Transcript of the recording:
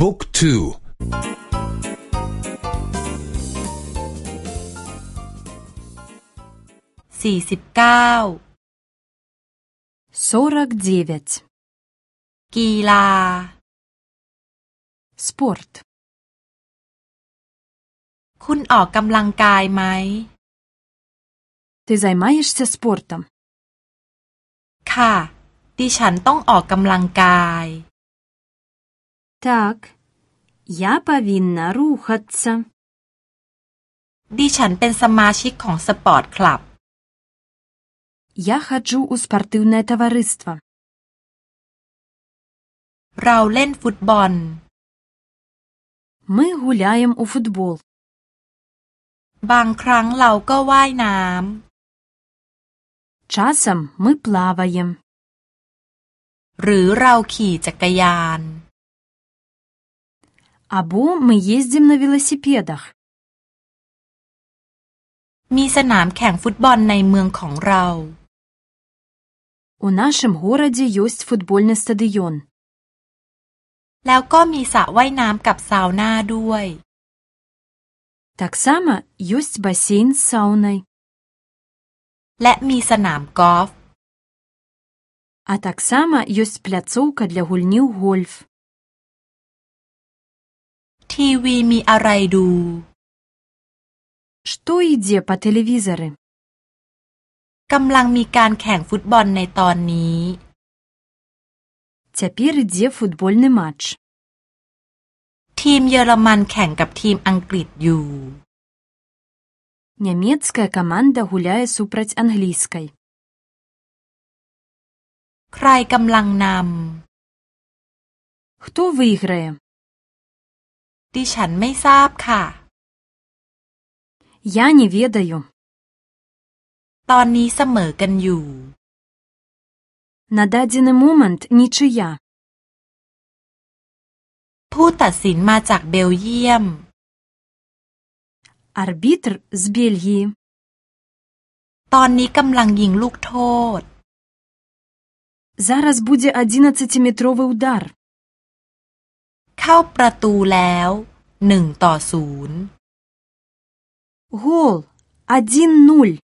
บุ๊กทูสี่สิบเก้ากีฬา Спорт คุณออกกำลังกายไหม Ты займаешься спортом? ค่ะ ดิฉันต้องออกกำลังกาย Так, я повинна рухаться. ดิฉันเป็นสมาชิกของสปอร์ตคลับ Я ходжу у спортивное товариство. เราเล่นฟุตบอล Мы гуляем у футбол. บางครั้งเราก็ว่ายน้ Часом мы плаваем. ำ หรือเราขี่จักรยาน Або мы ездим на велосипедах. มีสนามแข่งฟุตบอลในเมืองของเรา У нашем городе есть футбольный стадион. แล้วก็มีสระว่ายน้ำกับซาวน่าด้วย Таксама есть бассейн с сауной. และมีสนามกอล์ฟ А таксама ёсць пляцоўка для гульні ў гольф. ทีวีมีอะไรดู Што ідзе па тэлевізары? กำลังมีการแข่งฟุตบอลในตอนนี้ Цяпер ідзе футбольны матч. ทีมเยอรมันแข่งกับทีมอังกฤษอยู่ Нямецкая каманда гуляе супраць англійскай. ใครกำลังน Хто выйграе? ำ ดิฉันไม่ทราบค่ะ Я не ведаю. ตอนนี้เสมอกันอยู่ На дадзены момант нічыя. ผู้ตัดสินมาจากเบลเยียม Арбітр з Бельгіі. ตอนนี้กำลังยิงลูกโทษ Зараз будзе 11-метровы ўдар. เข้าประตูแล้วหนึ่งต่อศูนย์ Гол. 1-0.